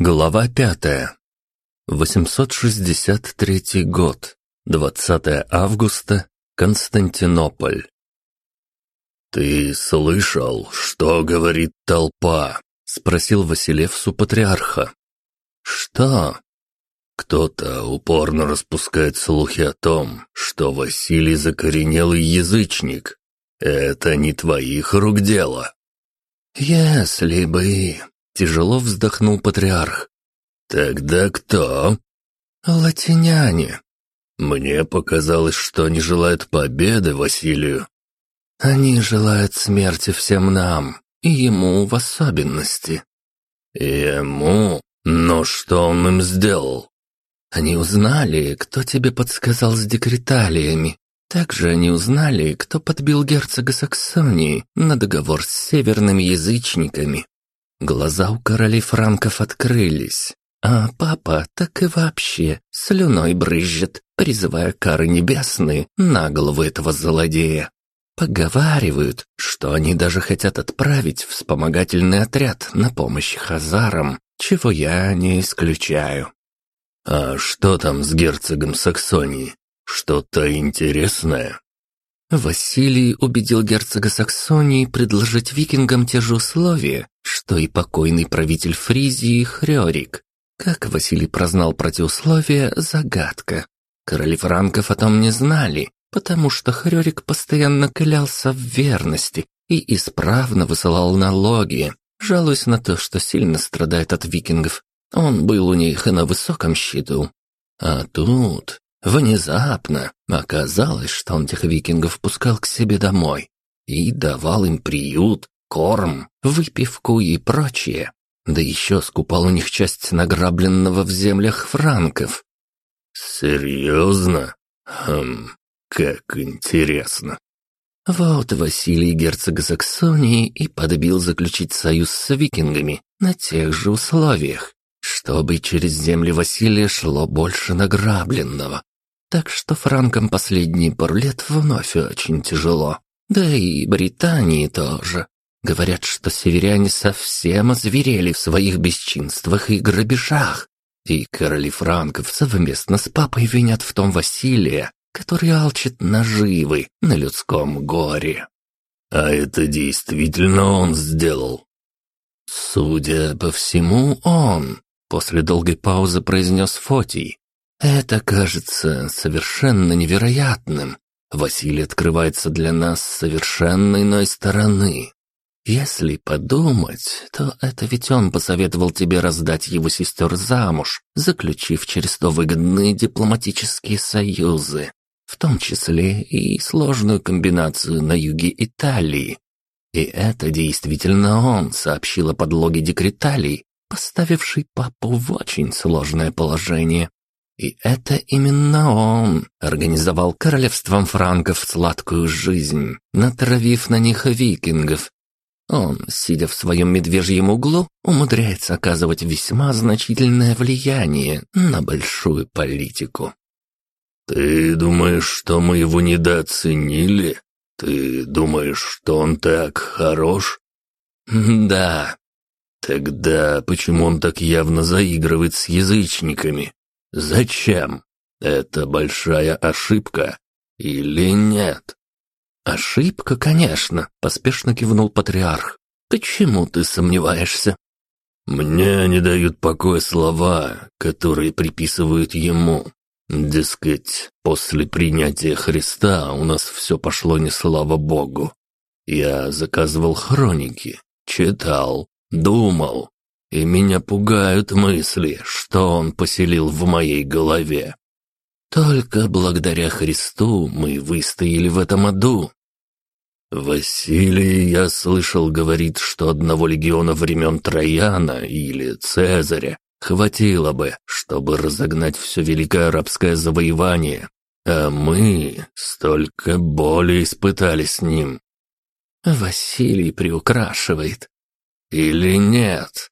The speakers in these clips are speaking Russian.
Глава пятая. 863 год. 20 августа. Константинополь. «Ты слышал, что говорит толпа?» — спросил Василевсу патриарха. «Что?» «Кто-то упорно распускает слухи о том, что Василий закоренелый язычник. Это не твоих рук дело». «Если бы...» — тяжело вздохнул патриарх. «Тогда кто?» «Латиняне». «Мне показалось, что они желают победы Василию». «Они желают смерти всем нам, и ему в особенности». «Ему? Но что он им сделал?» «Они узнали, кто тебе подсказал с декреталиями. Также они узнали, кто подбил герцога Саксонии на договор с северными язычниками. Глаза у королей франков открылись, а папа так и вообще слюной брызжет, призывая кары небесные на голову этого злодея. Поговаривают, что они даже хотят отправить вспомогательный отряд на помощь хазарам, чего я не исключаю. «А что там с герцогом Саксонии? Что-то интересное?» Василий убедил герцога Саксонии предложить викингам те же условия, что и покойный правитель Фризии Хрёрик. Как Василий прознал про те условия – загадка. Короли франков о том не знали, потому что Хрёрик постоянно клялся в верности и исправно высылал налоги, жалуясь на то, что сильно страдает от викингов. Он был у них и на высоком счету. А тут, внезапно, оказалось, что он тех викингов пускал к себе домой и давал им приют, корм, выпивку и прочее. Да еще скупал у них часть награбленного в землях франков. «Серьезно? Хм, как интересно». Вот Василий герцог Саксонии и подбил заключить союз с викингами на тех же условиях, чтобы через земли Василия шло больше награбленного. Так что франкам последние пару лет вновь очень тяжело. Да и Британии тоже. Говорят, что северяне совсем озверели в своих бесчинствах и грабежах. И короли франков совместно с папой винят в том Василия, который алчит наживы на людском горе. А это действительно он сделал. Судя по всему, он, после долгой паузы произнес Фотий. Это кажется совершенно невероятным. Василий открывается для нас с совершенно иной стороны. Если подумать, то это ведь он посоветовал тебе раздать его сестер замуж, заключив через то выгодные дипломатические союзы, в том числе и сложную комбинацию на юге Италии. И это действительно он сообщил о подлоге декреталей, поставивший папу в очень сложное положение. И это именно он организовал королевством франков сладкую жизнь, натравив на них викингов, он, сидя в своем медвежьем углу, умудряется оказывать весьма значительное влияние на большую политику. «Ты думаешь, что мы его недооценили? Ты думаешь, что он так хорош?» «Да». «Тогда почему он так явно заигрывает с язычниками? Зачем? Это большая ошибка или нет?» «Ошибка, конечно», — поспешно кивнул патриарх. «Почему ты сомневаешься?» «Мне не дают покоя слова, которые приписывают ему. Дескать, после принятия Христа у нас все пошло не слава Богу. Я заказывал хроники, читал, думал, и меня пугают мысли, что он поселил в моей голове. Только благодаря Христу мы выстояли в этом аду, «Василий, я слышал, говорит, что одного легиона времен Трояна или Цезаря хватило бы, чтобы разогнать все великое арабское завоевание, а мы столько боли испытали с ним». «Василий приукрашивает». «Или нет?»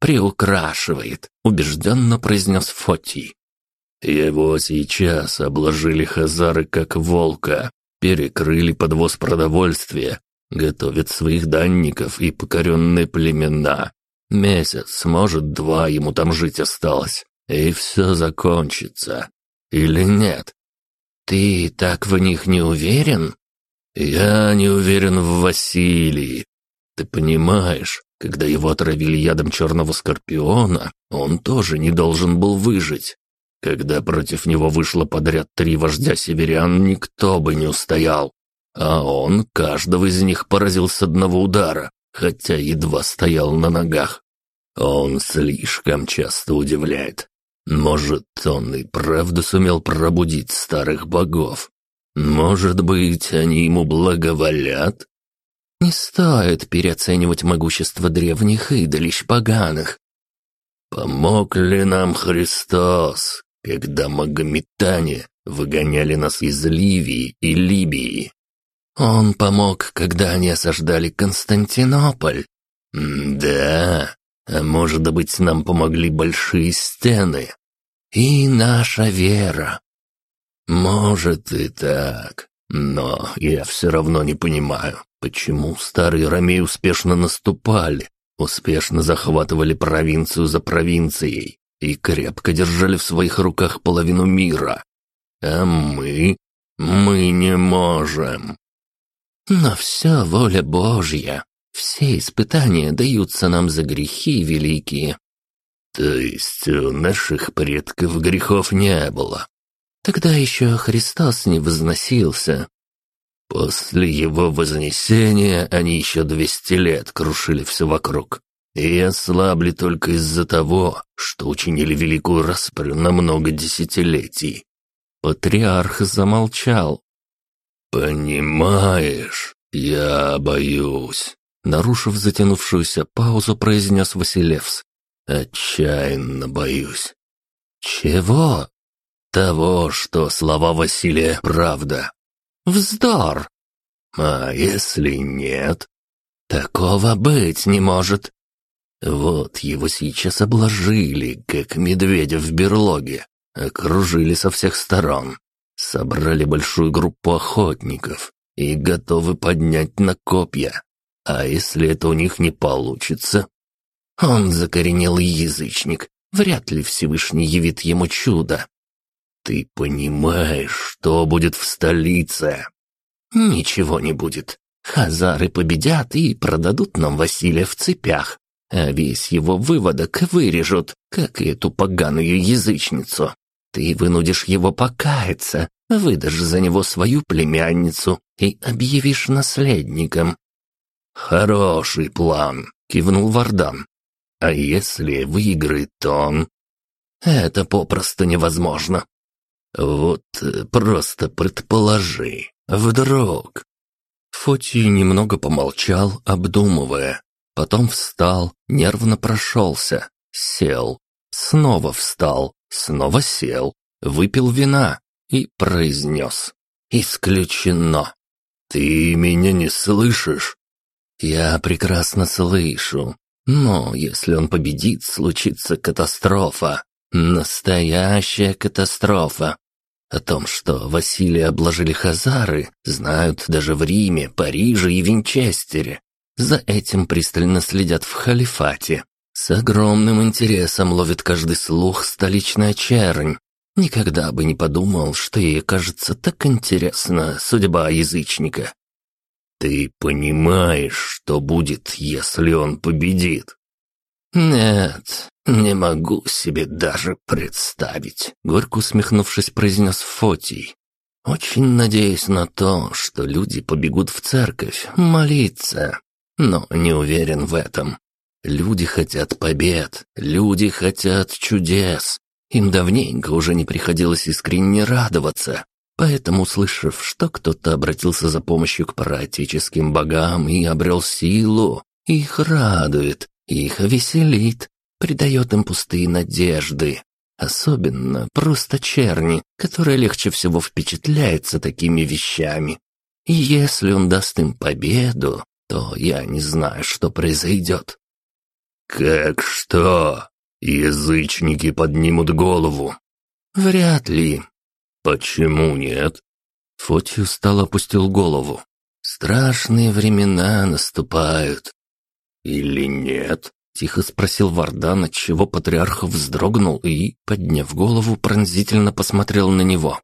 «Приукрашивает», — убежденно произнес Фотий. «Его сейчас обложили хазары как волка, перекрыли подвоз продовольствия, готовят своих данников и покоренные племена. Месяц, может, два ему там жить осталось, и все закончится. Или нет? Ты так в них не уверен? Я не уверен в Василии. Ты понимаешь, когда его отравили ядом черного скорпиона, он тоже не должен был выжить. Когда против него вышло подряд три вождя северян, никто бы не устоял. А он каждого из них поразил с одного удара, хотя едва стоял на ногах. Он слишком часто удивляет. Может, он и правда сумел пробудить старых богов. Может быть, они ему благоволят? Не стоит переоценивать могущество древних идолищ поганых. Помог ли нам Христос, когда магометане выгоняли нас из Ливии и Либии? Он помог, когда они осаждали Константинополь. да, а может быть, нам помогли большие стены. И наша вера. Может и так, но я все равно не понимаю, Почему старые ромеи успешно наступали, успешно захватывали провинцию за провинцией и крепко держали в своих руках половину мира? А мы? Мы не можем. Но все воля Божья. Все испытания даются нам за грехи великие. То есть у наших предков грехов не было. Тогда еще Христос не возносился, После его вознесения они еще двести лет крушили все вокруг. И ослабли только из-за того, что учинили великую распрю на много десятилетий. Патриарх замолчал. «Понимаешь, я боюсь», — нарушив затянувшуюся паузу, произнес Василевс. «Отчаянно боюсь». «Чего?» «Того, что слова Василия — правда. Вздор! А если нет? Такого быть не может. Вот его сейчас обложили, как медведя в берлоге. Окружили со всех сторон. Собрали большую группу охотников и готовы поднять на копья. А если это у них не получится? Он закоренелый язычник. Вряд ли Всевышний явит ему чудо. Ты понимаешь, что будет в столице? Ничего не будет. Хазары победят и продадут нам Василия в цепях, а весь его выводок вырежут, как и эту поганую язычницу. Ты вынудишь его покаяться, выдашь за него свою племянницу и объявишь наследником. Хороший план, кивнул Вардан. А если выиграет он? Это попросту невозможно. Вот э, просто предположи, вдруг. Фотий немного помолчал, обдумывая. Потом встал, нервно прошелся, сел, снова встал, снова сел, выпил вина и произнес. «Исключено. Ты меня не слышишь?» «Я прекрасно слышу. Но если он победит, случится катастрофа. Настоящая катастрофа. О том, что Василия обложили хазары, знают даже в Риме, Париже и Винчестере. За этим пристально следят в халифате. С огромным интересом ловит каждый слух столичная чернь. Никогда бы не подумал, что ей кажется так интересна судьба язычника. «Ты понимаешь, что будет, если он победит?» «Нет, не могу себе даже представить», — горько усмехнувшись, произнес Фотий. «Очень надеюсь на то, что люди побегут в церковь молиться, но не уверен в этом. Люди хотят побед, люди хотят чудес. Им давненько уже не приходилось искренне радоваться, Поэтому, услышав, что кто-то обратился за помощью к праотеческим богам и обрел силу, их радует, их веселит, придает им пустые надежды. Особенно просто черни, которая легче всего впечатляется такими вещами. И если он даст им победу, то я не знаю, что произойдет. «Как что? Язычники поднимут голову?» «Вряд ли». «Почему нет?» Фотий устал опустил голову. «Страшные времена наступают. Или нет? Тихо спросил Вардан, отчего патриарх вздрогнул и, подняв голову, пронзительно посмотрел на него.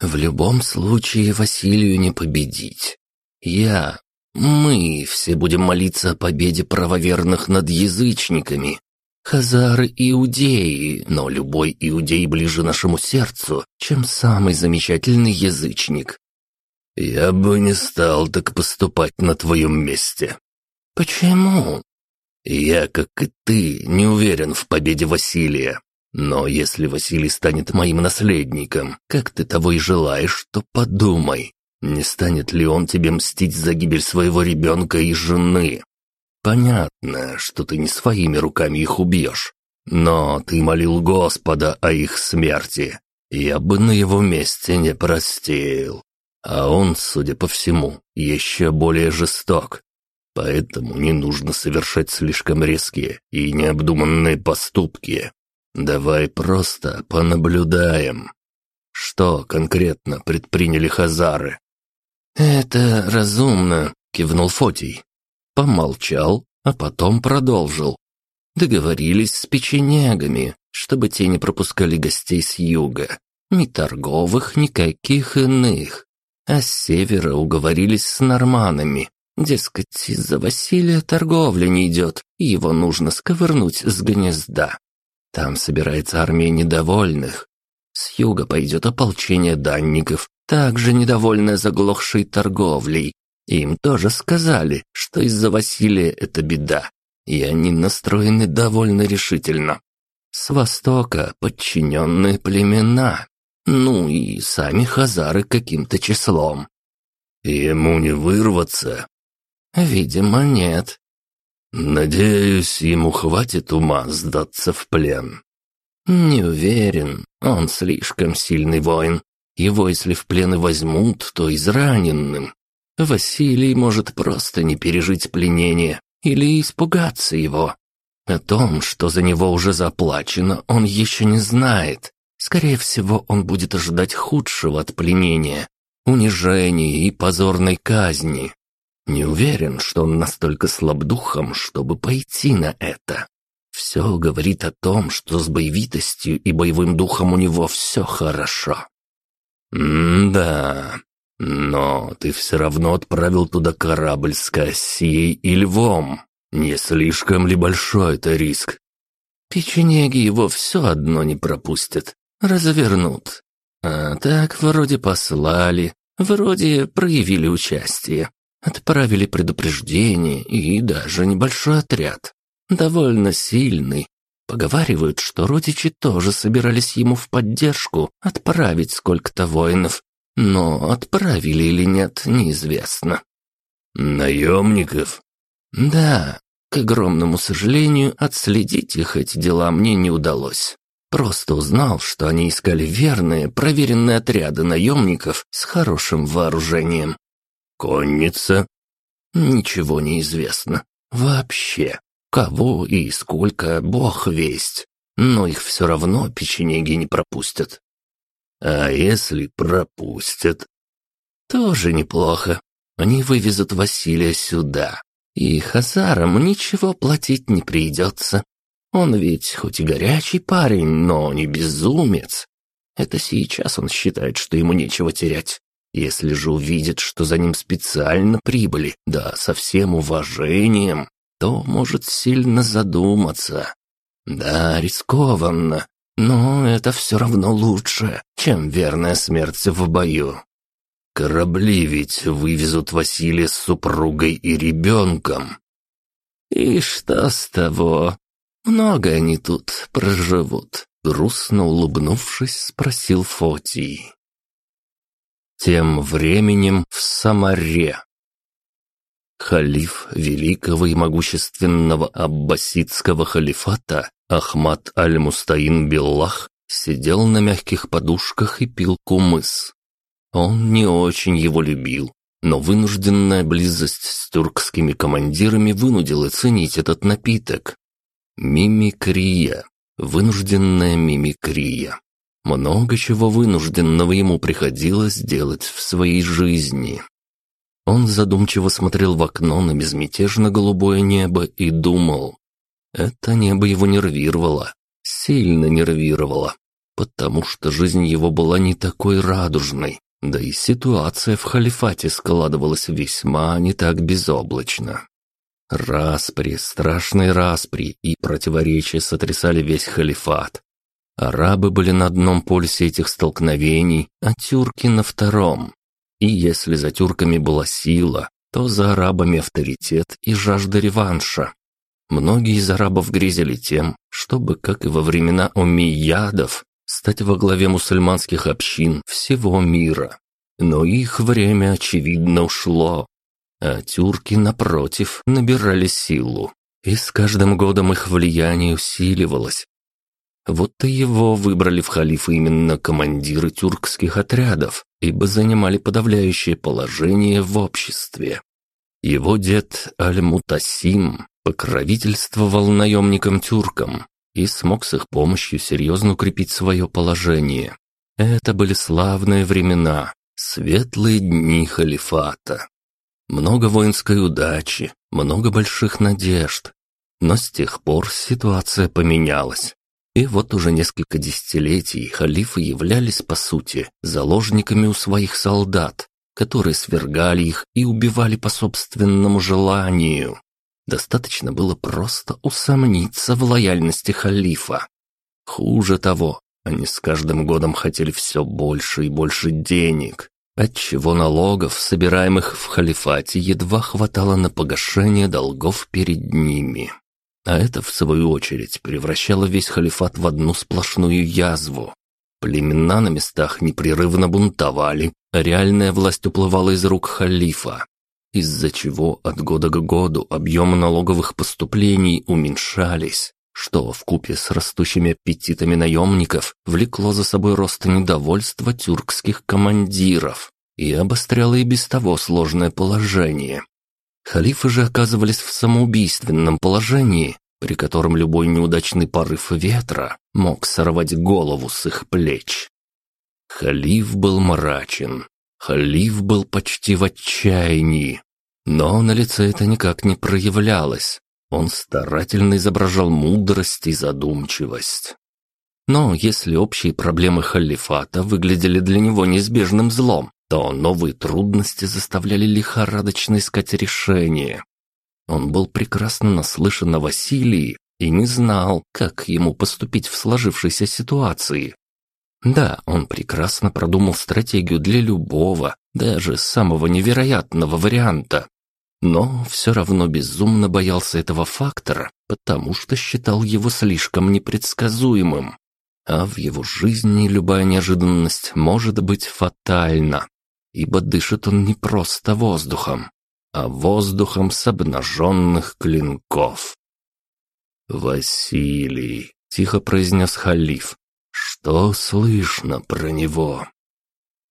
«В любом случае Василию не победить. Я, мы все будем молиться о победе правоверных над язычниками. Хазары – иудеи, но любой иудей ближе нашему сердцу, чем самый замечательный язычник. Я бы не стал так поступать на твоем месте. Почему? Я, как и ты, не уверен в победе Василия. Но если Василий станет моим наследником, как ты того и желаешь, то подумай, не станет ли он тебе мстить за гибель своего ребенка и жены? Понятно, что ты не своими руками их убьешь, но ты молил Господа о их смерти. Я бы на его месте не простил. А он, судя по всему, еще более жесток. Поэтому не нужно совершать слишком резкие и необдуманные поступки. Давай просто понаблюдаем. Что конкретно предприняли хазары? «Это разумно», — кивнул Фотий. Помолчал, а потом продолжил. Договорились с печенегами, чтобы те не пропускали гостей с юга. Ни торговых, никаких иных. А с севера уговорились с норманами. Дескать, из-за Василия торговля не идет, и его нужно сковырнуть с гнезда. Там собирается армия недовольных. С юга пойдет ополчение данников, также недовольная заглохшей торговлей. Им тоже сказали, что из-за Василия это беда, и они настроены довольно решительно. С востока подчиненные племена, ну и сами хазары каким-то числом. Ему не вырваться? Видимо, нет. Надеюсь, ему хватит ума сдаться в плен. Не уверен, он слишком сильный воин. Его, если в плен и возьмут, то израненным. Василий может просто не пережить пленение или испугаться его. О том, что за него уже заплачено, он еще не знает. Скорее всего, он будет ожидать худшего от пленения, унижения и позорной казни. Не уверен, что он настолько слаб духом, чтобы пойти на это. Все говорит о том, что с боевитостью и боевым духом у него все хорошо. «М-да, но ты все равно отправил туда корабль с Кассией и Львом. Не слишком ли большой это риск?» Печенеги его все одно не пропустят, развернут. А так вроде послали, вроде проявили участие, отправили предупреждение и даже небольшой отряд. Довольно сильный, Поговаривают, что родичи тоже собирались ему в поддержку отправить сколько-то воинов, но отправили или нет, неизвестно. Наемников? Да, к огромному сожалению, отследить их эти дела мне не удалось. Просто узнал, что они искали верные, проверенные отряды наемников с хорошим вооружением. Конница? Ничего не известно. Вообще. Кого и сколько, бог весть. Но их все равно печенеги не пропустят. А если пропустят? Тоже неплохо. Они вывезут Василия сюда. И Хазарам ничего платить не придется. Он ведь хоть и горячий парень, но не безумец. Это сейчас он считает, что ему нечего терять. Если же увидит, что за ним специально прибыли, да со всем уважением, то может сильно задуматься. Да, рискованно, но это все равно лучше, чем верная смерть в бою. Корабли ведь вывезут Василия с супругой и ребенком. И что с того? Много они тут проживут, грустно улыбнувшись, спросил Фотий. Тем временем в Самаре Халиф великого и могущественного аббасидского халифата Ахмад аль-Мустаин Биллах сидел на мягких подушках и пил кумыс. Он не очень его любил, но вынужденная близость с тюркскими командирами вынудила ценить этот напиток. Мимикрия. Вынужденная мимикрия. Много чего вынужденного ему приходилось делать в своей жизни. Он задумчиво смотрел в окно на безмятежно голубое небо и думал. Это небо его нервировало, сильно нервировало, потому что жизнь его была не такой радужной, да и ситуация в халифате складывалась весьма не так безоблачно. Распри, страшные распри и противоречия сотрясали весь халифат. Арабы были на одном полюсе этих столкновений, а тюрки на втором. И если за тюрками была сила, то за арабами авторитет и жажда реванша. Многие из арабов грезили тем, чтобы, как и во времена омийядов, стать во главе мусульманских общин всего мира. Но их время, очевидно, ушло. А тюрки, напротив, набирали силу. И с каждым годом их влияние усиливалось. Вот-то его выбрали в халифы именно командиры тюркских отрядов, ибо занимали подавляющее положение в обществе. Его дед Аль-Мутасим покровительствовал наемникам-тюркам и смог с их помощью серьезно укрепить свое положение. Это были славные времена, светлые дни халифата. Много воинской удачи, много больших надежд. Но с тех пор ситуация поменялась. И вот уже несколько десятилетий халифы являлись, по сути, заложниками у своих солдат, которые свергали их и убивали по собственному желанию. Достаточно было просто усомниться в лояльности халифа. Хуже того, они с каждым годом хотели все больше и больше денег, отчего налогов, собираемых в халифате, едва хватало на погашение долгов перед ними. А это, в свою очередь, превращало весь халифат в одну сплошную язву. Племена на местах непрерывно бунтовали, а реальная власть уплывала из рук халифа, из-за чего от года к году объемы налоговых поступлений уменьшались, что вкупе с растущими аппетитами наемников влекло за собой рост недовольства тюркских командиров и обостряло и без того сложное положение. Халифы же оказывались в самоубийственном положении, при котором любой неудачный порыв ветра мог сорвать голову с их плеч. Халиф был мрачен, халиф был почти в отчаянии, но на лице это никак не проявлялось. Он старательно изображал мудрость и задумчивость. Но если общие проблемы халифата выглядели для него неизбежным злом, то новые трудности заставляли лихорадочно искать решение. Он был прекрасно наслышан о Василии и не знал, как ему поступить в сложившейся ситуации. Да, он прекрасно продумал стратегию для любого, даже самого невероятного варианта. Но все равно безумно боялся этого фактора, потому что считал его слишком непредсказуемым. А в его жизни любая неожиданность может быть фатальна, ибо дышит он не просто воздухом, а воздухом с обнаженных клинков. «Василий», — тихо произнес халиф, — «что слышно про него?»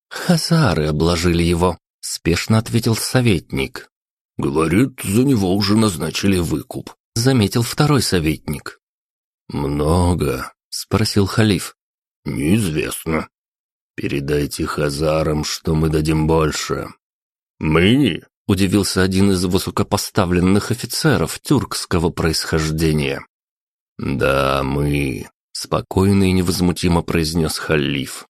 «Хазары обложили его», — спешно ответил советник. «Говорит, за него уже назначили выкуп», — заметил второй советник. «Много?» — спросил халиф. «Неизвестно». «Передайте хазарам, что мы дадим больше». «Мы?» — удивился один из высокопоставленных офицеров тюркского происхождения. «Да, мы», — спокойно и невозмутимо произнес халиф.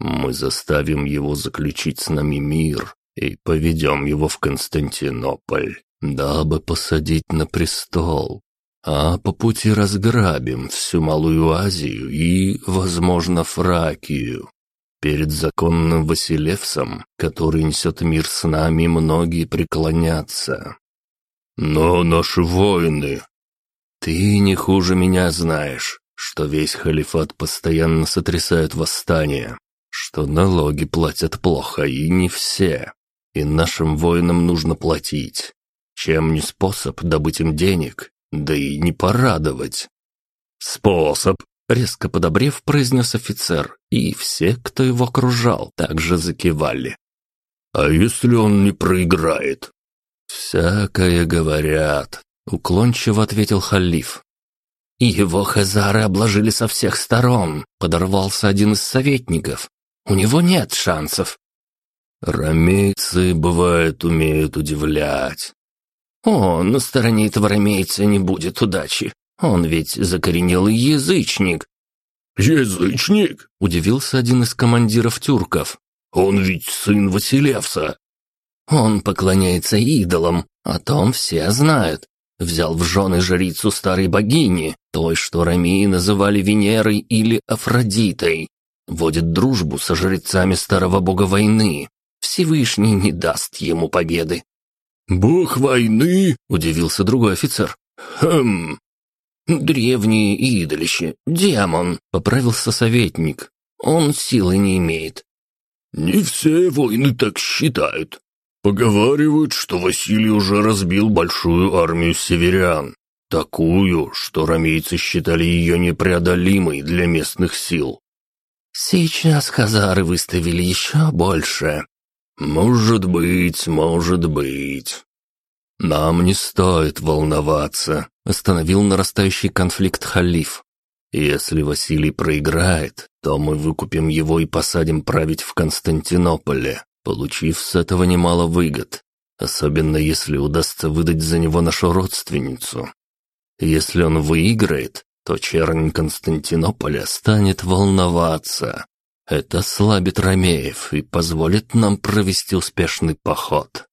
«Мы заставим его заключить с нами мир, и поведем его в Константинополь, дабы посадить на престол. А по пути разграбим всю Малую Азию и, возможно, Фракию. Перед законным Василевсом, который несет мир с нами, многие преклонятся. Но наши воины... Ты не хуже меня знаешь, что весь халифат постоянно сотрясают восстания, что налоги платят плохо и не все и нашим воинам нужно платить. Чем не способ добыть им денег, да и не порадовать. Способ, резко подобрев, произнес офицер, и все, кто его окружал, также закивали. А если он не проиграет? Всякое говорят, уклончиво ответил халиф. Его хазары обложили со всех сторон, подорвался один из советников. У него нет шансов. Ромейцы, бывает, умеют удивлять. О, на стороне этого ромейца не будет удачи. Он ведь закоренелый язычник». «Язычник?» – удивился один из командиров тюрков. «Он ведь сын Василевса». «Он поклоняется идолам, о том все знают. Взял в жены жрицу старой богини, той, что ромеи называли Венерой или Афродитой. Водит дружбу со жрецами старого бога войны. Всевышний не даст ему победы. «Бог войны?» – удивился другой офицер. «Хм...» «Древнее идолище, демон», – поправился советник. «Он силы не имеет». «Не все войны так считают. Поговаривают, что Василий уже разбил большую армию северян. Такую, что ромейцы считали ее непреодолимой для местных сил. Сейчас хазары выставили еще больше. Может быть, может быть. Нам не стоит волноваться, остановил нарастающий конфликт халиф. Если Василий проиграет, то мы выкупим его и посадим править в Константинополе, получив с этого немало выгод, особенно если удастся выдать за него нашу родственницу. Если он выиграет, то чернь Константинополя станет волноваться. Это слабит Ромеев и позволит нам провести успешный поход.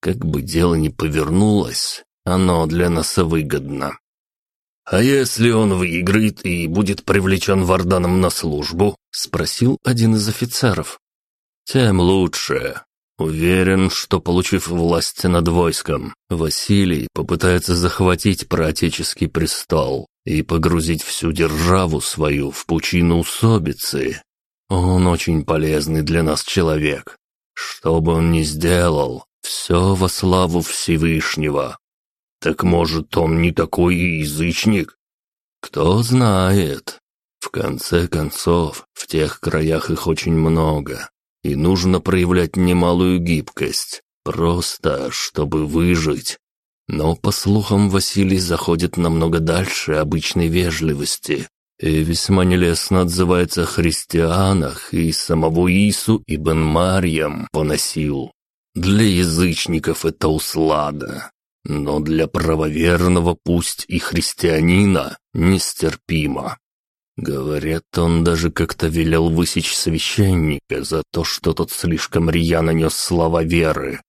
Как бы дело ни повернулось, оно для нас выгодно. «А если он выиграет и будет привлечен Варданом на службу?» — спросил один из офицеров. «Тем лучше. Уверен, что, получив власть над войском, Василий попытается захватить проотеческий престол и погрузить всю державу свою в пучину усобицы. Он очень полезный для нас человек. Что бы он ни сделал, все во славу Всевышнего. Так может, он не такой язычник? Кто знает. В конце концов, в тех краях их очень много, и нужно проявлять немалую гибкость, просто чтобы выжить. Но, по слухам, Василий заходит намного дальше обычной вежливости и весьма нелестно отзывается о христианах и самого Ису Ибн Марьям поносил. Для язычников это услада, но для правоверного, пусть и христианина, нестерпимо. Говорят, он даже как-то велел высечь священника за то, что тот слишком рьяно нес слова веры.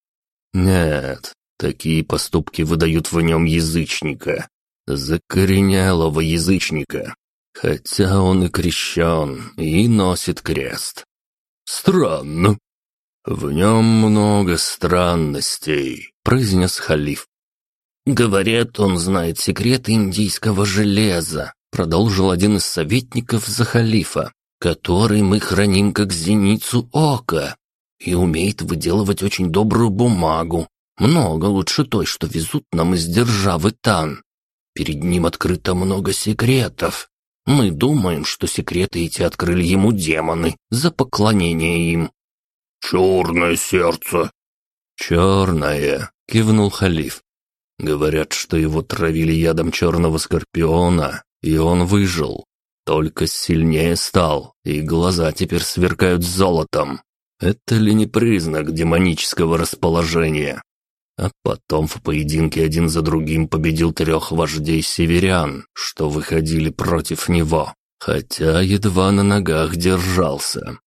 Нет, такие поступки выдают в нем язычника, закоренелого язычника, хотя он и крещен, и носит крест. Странно. В нем много странностей, произнес халиф. Говорят, он знает секреты индийского железа, продолжил один из советников за халифа, который мы храним как зеницу ока, и умеет выделывать очень добрую бумагу, много лучше той, что везут нам из державы Тан. Перед ним открыто много секретов. Мы думаем, что секреты эти открыли ему демоны за поклонение им. «Черное сердце!» «Черное!» — кивнул халиф. Говорят, что его травили ядом черного скорпиона, и он выжил. Только сильнее стал, и глаза теперь сверкают золотом. Это ли не признак демонического расположения? А потом в поединке один за другим победил трех вождей северян, что выходили против него, хотя едва на ногах держался.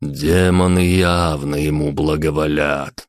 Демоны явно ему благоволят.